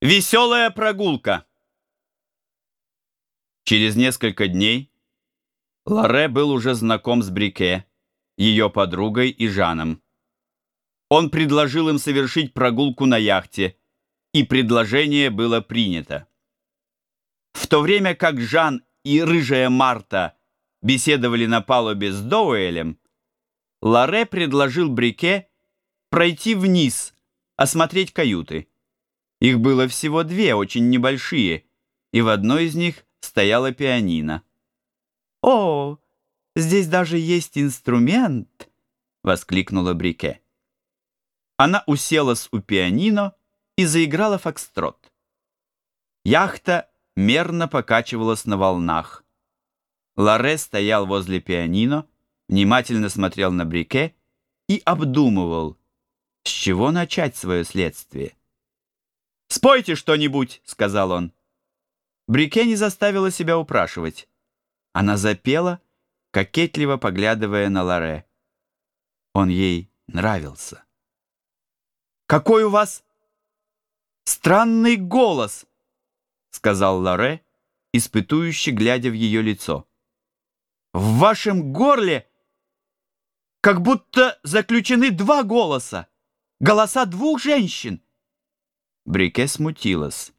Веселая прогулка. Через несколько дней Лоре был уже знаком с Брике, ее подругой и Жаном. Он предложил им совершить прогулку на яхте, и предложение было принято. В то время как Жан и рыжая Марта беседовали на палубе с Доуэлем, Лоре предложил Брике пройти вниз, осмотреть каюты. Их было всего две, очень небольшие, и в одной из них стояла пианино. «О, здесь даже есть инструмент!» — воскликнула Брике. Она уселась у пианино и заиграла фокстрот. Яхта мерно покачивалась на волнах. Ларе стоял возле пианино, внимательно смотрел на Брике и обдумывал, с чего начать свое следствие. «Спойте что-нибудь», — сказал он. Брике не заставила себя упрашивать. Она запела, кокетливо поглядывая на Ларе. Он ей нравился. «Какой у вас странный голос!» — сказал Ларе, испытующе глядя в ее лицо. «В вашем горле как будто заключены два голоса, голоса двух женщин». Брике смутилась,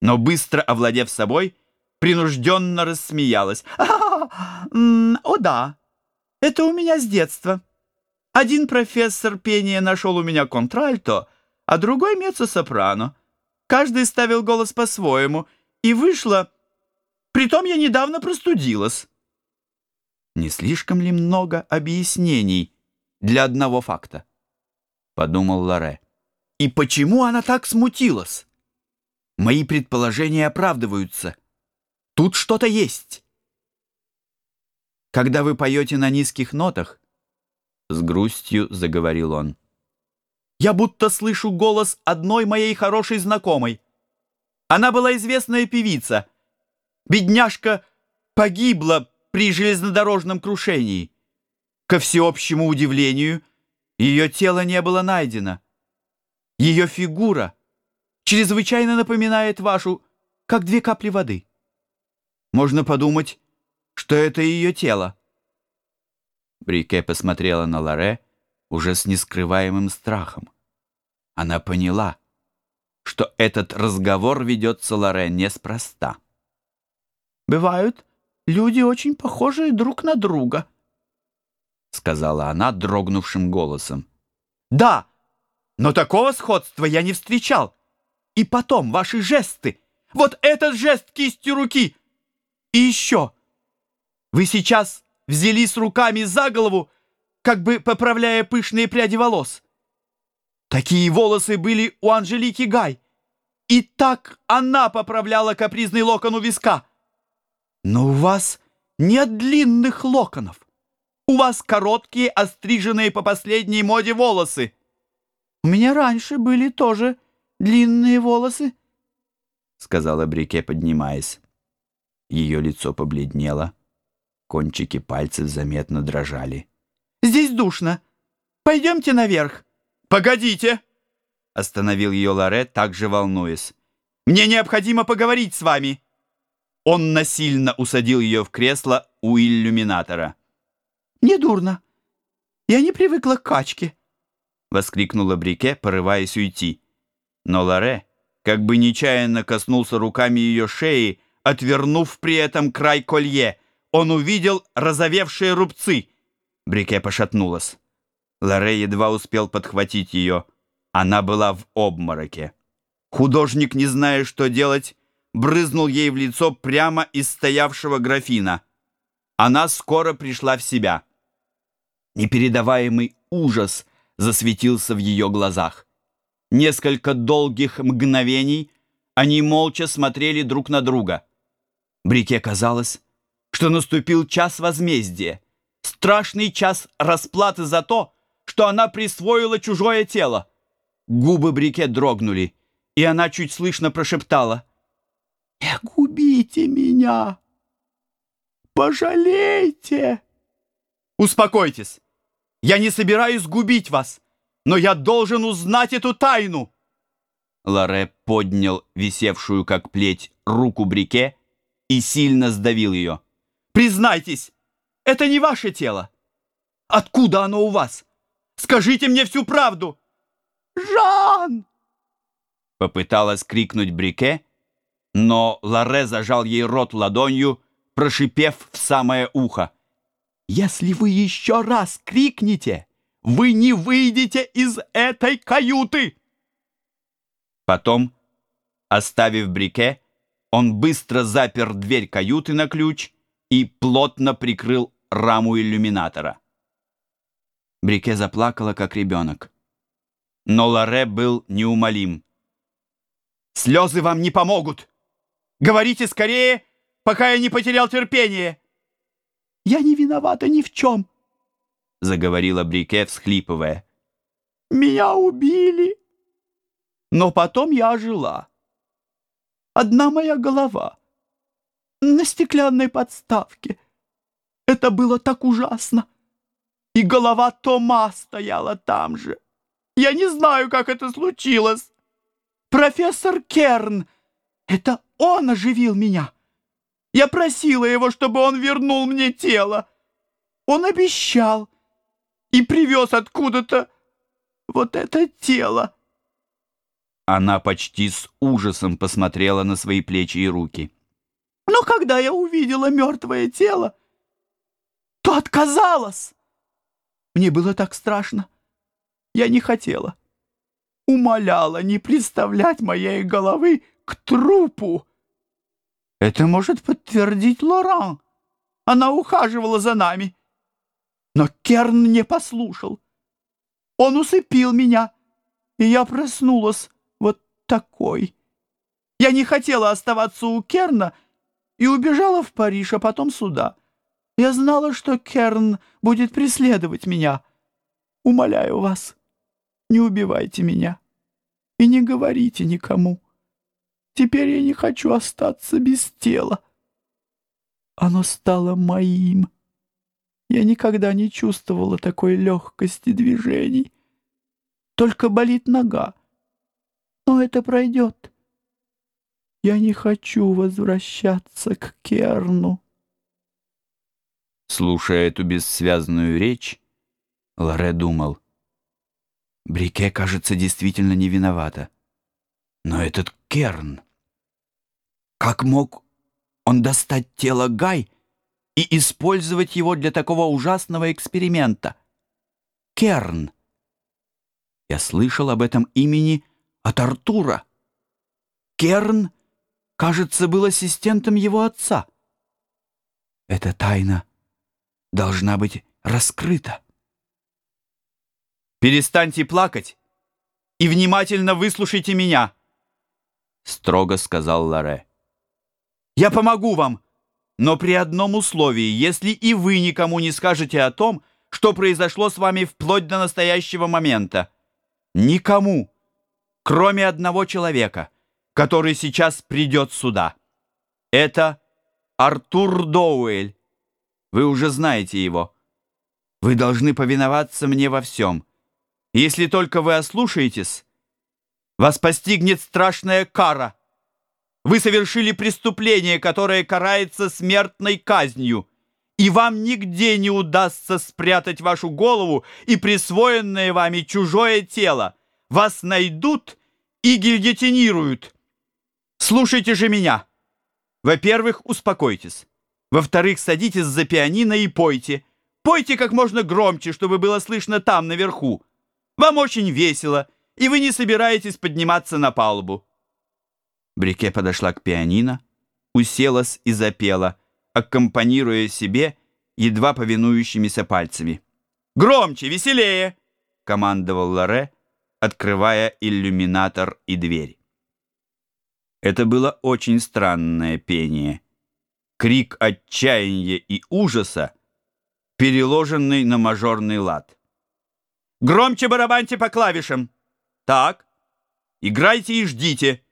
но быстро овладев собой, принужденно рассмеялась. «О да, это у меня с детства. Один профессор пения нашел у меня контральто, а другой меццо-сопрано. Каждый ставил голос по-своему, и вышло... Притом я недавно простудилась». «Не слишком ли много объяснений для одного факта?» — подумал Лоре. И почему она так смутилась? Мои предположения оправдываются. Тут что-то есть. Когда вы поете на низких нотах, с грустью заговорил он, я будто слышу голос одной моей хорошей знакомой. Она была известная певица. Бедняжка погибла при железнодорожном крушении. Ко всеобщему удивлению, ее тело не было найдено. Ее фигура чрезвычайно напоминает вашу, как две капли воды. Можно подумать, что это ее тело. Брике посмотрела на Лоре уже с нескрываемым страхом. Она поняла, что этот разговор ведется Лоре неспроста. «Бывают люди очень похожие друг на друга», — сказала она дрогнувшим голосом. «Да!» Но такого сходства я не встречал. И потом ваши жесты. Вот этот жест кистью руки. И еще. Вы сейчас взялись руками за голову, как бы поправляя пышные пряди волос. Такие волосы были у Анжелики Гай. И так она поправляла капризный локон у виска. Но у вас нет длинных локонов. У вас короткие, остриженные по последней моде волосы. У меня раньше были тоже длинные волосы, — сказала Брике, поднимаясь. Ее лицо побледнело. Кончики пальцев заметно дрожали. «Здесь душно. Пойдемте наверх». «Погодите!» — остановил ее Лоре, также волнуясь. «Мне необходимо поговорить с вами». Он насильно усадил ее в кресло у иллюминатора. «Недурно. Я не привыкла к качке». — воскликнула Брике, порываясь уйти. Но Лоре как бы нечаянно коснулся руками ее шеи, отвернув при этом край колье. Он увидел разовевшие рубцы. Брике пошатнулась. Лоре едва успел подхватить ее. Она была в обмороке. Художник, не зная, что делать, брызнул ей в лицо прямо из стоявшего графина. Она скоро пришла в себя. Непередаваемый ужас — засветился в ее глазах. Несколько долгих мгновений они молча смотрели друг на друга. Брике казалось, что наступил час возмездия, страшный час расплаты за то, что она присвоила чужое тело. Губы Брике дрогнули, и она чуть слышно прошептала. «Не губите меня! Пожалейте!» «Успокойтесь! Я не собираюсь губить вас, но я должен узнать эту тайну!» Ларе поднял висевшую как плеть руку Брике и сильно сдавил ее. «Признайтесь, это не ваше тело! Откуда оно у вас? Скажите мне всю правду!» «Жан!» Попыталась крикнуть Брике, но Ларе зажал ей рот ладонью, прошипев в самое ухо. «Если вы еще раз крикнете, вы не выйдете из этой каюты!» Потом, оставив Брике, он быстро запер дверь каюты на ключ и плотно прикрыл раму иллюминатора. Брике заплакала, как ребенок. Но Ларе был неумолим. «Слезы вам не помогут! Говорите скорее, пока я не потерял терпение!» «Я не виновата ни в чем!» — заговорила Брике, всхлипывая. «Меня убили, но потом я ожила. Одна моя голова на стеклянной подставке. Это было так ужасно. И голова Тома стояла там же. Я не знаю, как это случилось. Профессор Керн, это он оживил меня. Я просила его, чтобы он вернул мне тело. Он обещал и привез откуда-то вот это тело. Она почти с ужасом посмотрела на свои плечи и руки. Но когда я увидела мертвое тело, то отказалась. Мне было так страшно. Я не хотела. Умоляла не представлять моей головы к трупу. Это может подтвердить Лоран. Она ухаживала за нами. Но Керн не послушал. Он усыпил меня, и я проснулась вот такой. Я не хотела оставаться у Керна и убежала в Париж, а потом сюда. Я знала, что Керн будет преследовать меня. Умоляю вас, не убивайте меня и не говорите никому. Теперь я не хочу остаться без тела. Оно стало моим. Я никогда не чувствовала такой легкости движений. Только болит нога. Но это пройдет. Я не хочу возвращаться к Керну. Слушая эту бессвязную речь, Лоре думал. Брике, кажется, действительно не виновата. Но этот Керн... Как мог он достать тело Гай и использовать его для такого ужасного эксперимента. Керн. Я слышал об этом имени от Артура. Керн, кажется, был ассистентом его отца. Эта тайна должна быть раскрыта. «Перестаньте плакать и внимательно выслушайте меня», — строго сказал Ларе. «Я помогу вам, но при одном условии, если и вы никому не скажете о том, что произошло с вами вплоть до настоящего момента. Никому, кроме одного человека, который сейчас придет сюда. Это Артур Доуэль. Вы уже знаете его. Вы должны повиноваться мне во всем. Если только вы ослушаетесь, вас постигнет страшная кара. Вы совершили преступление, которое карается смертной казнью, и вам нигде не удастся спрятать вашу голову и присвоенное вами чужое тело. Вас найдут и гильотинируют. Слушайте же меня. Во-первых, успокойтесь. Во-вторых, садитесь за пианино и пойте. Пойте как можно громче, чтобы было слышно там, наверху. Вам очень весело, и вы не собираетесь подниматься на палубу. Брике подошла к пианино, уселась и запела, аккомпанируя себе едва повинующимися пальцами. «Громче, веселее!» — командовал Лоре, открывая иллюминатор и дверь. Это было очень странное пение. Крик отчаяния и ужаса, переложенный на мажорный лад. «Громче барабаньте по клавишам! Так, играйте и ждите!»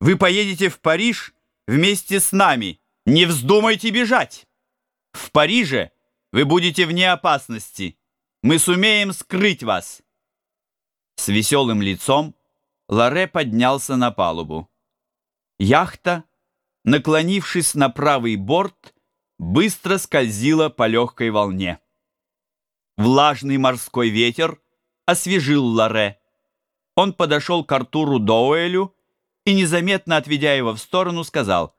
Вы поедете в Париж вместе с нами. Не вздумайте бежать. В Париже вы будете вне опасности. Мы сумеем скрыть вас. С веселым лицом Ларе поднялся на палубу. Яхта, наклонившись на правый борт, быстро скользила по легкой волне. Влажный морской ветер освежил Ларе. Он подошел к Артуру Доуэлю и, незаметно отведя его в сторону, сказал,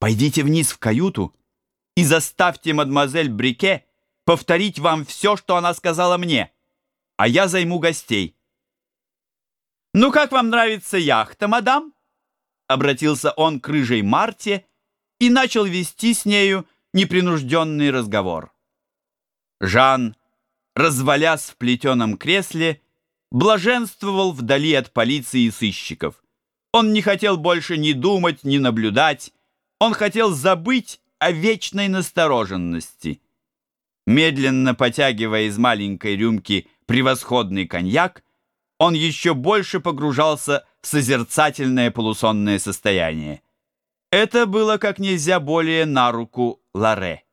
«Пойдите вниз в каюту и заставьте мадемуазель Брике повторить вам все, что она сказала мне, а я займу гостей». «Ну, как вам нравится яхта, мадам?» Обратился он к рыжей Марте и начал вести с нею непринужденный разговор. Жан, развалясь в плетеном кресле, блаженствовал вдали от полиции и сыщиков. Он не хотел больше ни думать, ни наблюдать. Он хотел забыть о вечной настороженности. Медленно потягивая из маленькой рюмки превосходный коньяк, он еще больше погружался в созерцательное полусонное состояние. Это было как нельзя более на руку Ларе.